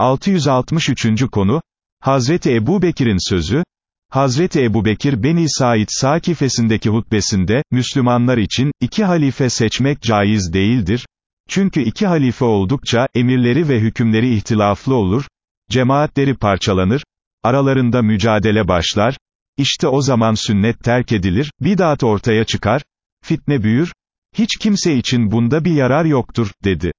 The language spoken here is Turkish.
663. konu, Hazreti Ebu Bekir'in sözü, Hazreti Ebu Bekir Beni Said Sakifesindeki hutbesinde, Müslümanlar için, iki halife seçmek caiz değildir, çünkü iki halife oldukça, emirleri ve hükümleri ihtilaflı olur, cemaatleri parçalanır, aralarında mücadele başlar, işte o zaman sünnet terk edilir, bidat ortaya çıkar, fitne büyür, hiç kimse için bunda bir yarar yoktur, dedi.